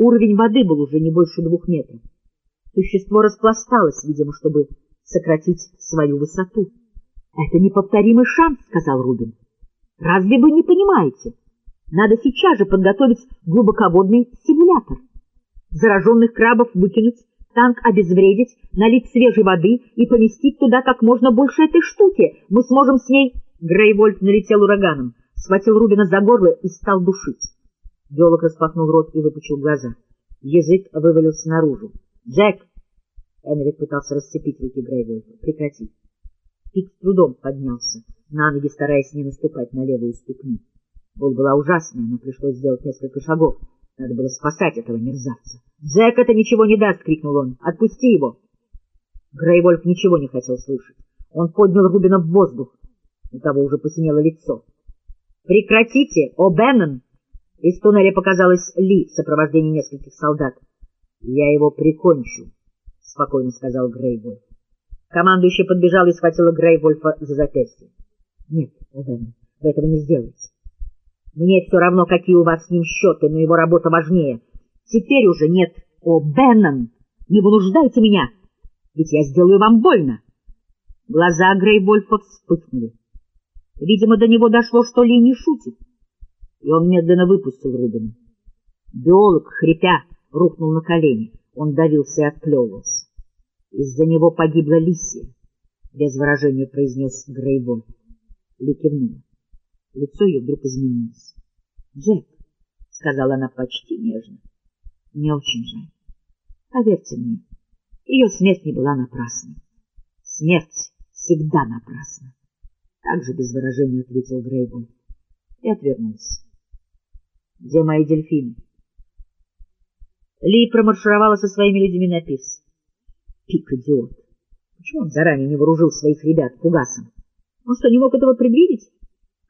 Уровень воды был уже не больше двух метров. Существо распласталось, видимо, чтобы сократить свою высоту. — Это неповторимый шанс, — сказал Рубин. — Разве вы не понимаете? Надо сейчас же подготовить глубоководный симулятор. Зараженных крабов выкинуть, танк обезвредить, налить свежей воды и поместить туда как можно больше этой штуки. Мы сможем с ней... Грейвольф налетел ураганом, схватил Рубина за горло и стал душить. Биолог распахнул рот и выпучил глаза. Язык вывалился наружу. «Джек!» Энрик пытался расцепить руки Грейвольфа. «Прекрати!» Пик с трудом поднялся, на ноги стараясь не наступать на левую ступню. Боль была ужасная, но пришлось сделать несколько шагов. Надо было спасать этого мерзавца. «Джек, это ничего не даст!» — крикнул он. «Отпусти его!» Грейвольф ничего не хотел слышать. Он поднял Рубина в воздух. У того уже посинело лицо. «Прекратите! О, Беннон!» Из туннеля показалась Ли в сопровождении нескольких солдат. — Я его прикончу, — спокойно сказал Грейвольф. Командующий подбежал и схватила Грейвольфа за запястье. — Нет, О'Беннон, вы этого не сделаете. Мне все равно, какие у вас с ним счеты, но его работа важнее. Теперь уже нет. О'Беннон, не вынуждайте меня, ведь я сделаю вам больно. Глаза Грейвольфа вспыхнули. Видимо, до него дошло, что Ли не шутит и он медленно выпустил Рубина. Биолог, хрипя, рухнул на колени. Он давился и отплевывался. Из-за него погибла Лисия, — без выражения произнес Грейвольф. Ли кивнула. Лицо ее вдруг изменилось. — Джек, — сказала она почти нежно, — мне очень жаль. Поверьте мне, ее смерть не была напрасной. Смерть всегда напрасна. Так же без выражения ответил Грейвольф и отвернулся. Где мои дельфины? Ли промаршировала со своими людьми на пирс. Пик идиот. Почему он заранее не вооружил своих ребят фугасом? Он что, не мог этого предвидеть?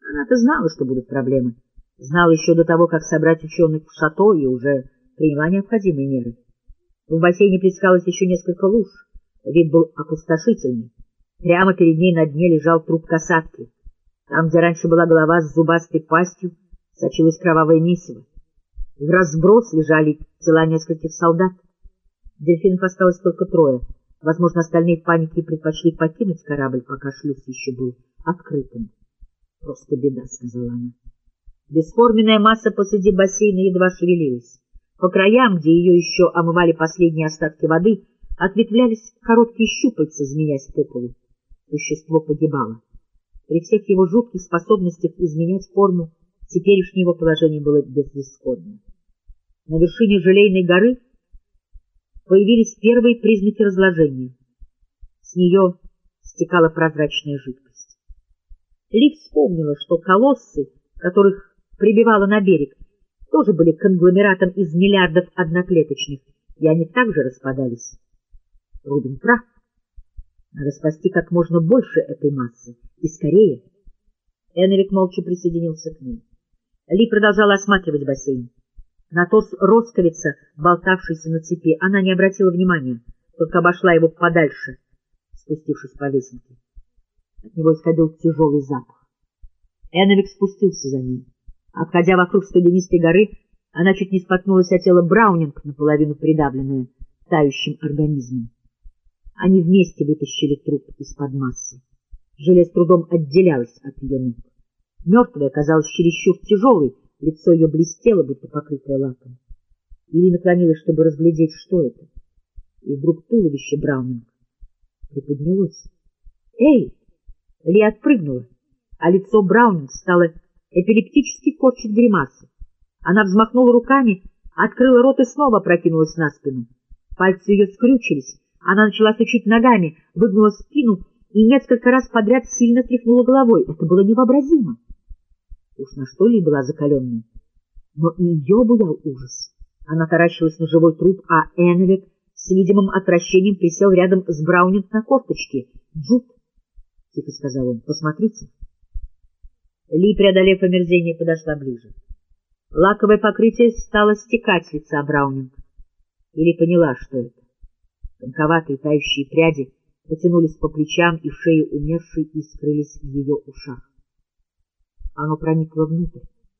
Она-то знала, что будут проблемы. Знала еще до того, как собрать ученых в шато и уже приняла необходимые меры. В бассейне плескалось еще несколько луж. Вид был опустошительный. Прямо перед ней на дне лежал труп касатки. Там, где раньше была голова с зубастой пастью, сочилось кровавое месиво. В разброс лежали тела нескольких солдат. Дельфинов осталось только трое. Возможно, остальные в панике предпочли покинуть корабль, пока шлюз еще был открытым. — Просто беда, — сказала она. Бесформенная масса посреди бассейна едва шевелилась. По краям, где ее еще омывали последние остатки воды, ответвлялись короткие щупальца, змеясь по полу. Существо погибало. При всех его жутких способностях изменять форму Теперешнее его положение было безысходно. На вершине желейной горы появились первые признаки разложения. С нее стекала прозрачная жидкость. Ли вспомнила, что колоссы, которых прибивала на берег, тоже были конгломератом из миллиардов одноклеточных, и они также распадались. Рубин прав. Надо спасти как можно больше этой массы, и скорее. Эннвик молча присоединился к ней. Ли продолжала осматривать бассейн. На торс росковица, болтавшийся на цепи, она не обратила внимания, только обошла его подальше, спустившись по лесенке. От него исходил тяжелый запах. Эновик спустился за ней. Обходя вокруг студенистой горы, она чуть не споткнулась о тело Браунинг, наполовину придавленное тающим организмом. Они вместе вытащили труп из-под массы. Желе с трудом отделялось от ее ног. Мертвая оказалась чересчур тяжелой, лицо ее блестело, будто покрытое лаком. Или наклонилась, чтобы разглядеть, что это. И вдруг туловище Браунинг приподнялось. «Эй!» Ли отпрыгнула, а лицо Браунинг стало эпилептически корчить гримасы. Она взмахнула руками, открыла рот и снова прокинулась на спину. Пальцы ее скрючились, она начала сучить ногами, выгнула спину и несколько раз подряд сильно тряхнула головой. Это было невообразимо. Уж на что ли была закаленной. Но и ее буял ужас. Она таращилась на живой труп, а Энвик с видимым отвращением присел рядом с Браунинг на корточке. — Джуд, — тихо сказал он, — посмотрите. Ли, преодолев омерзение, подошла ближе. Лаковое покрытие стало стекать с лица Браунинг. Или поняла, что это. Тонковатые тающие пряди потянулись по плечам и шее умершей и скрылись в ее ушах. Оно проникло внутрь.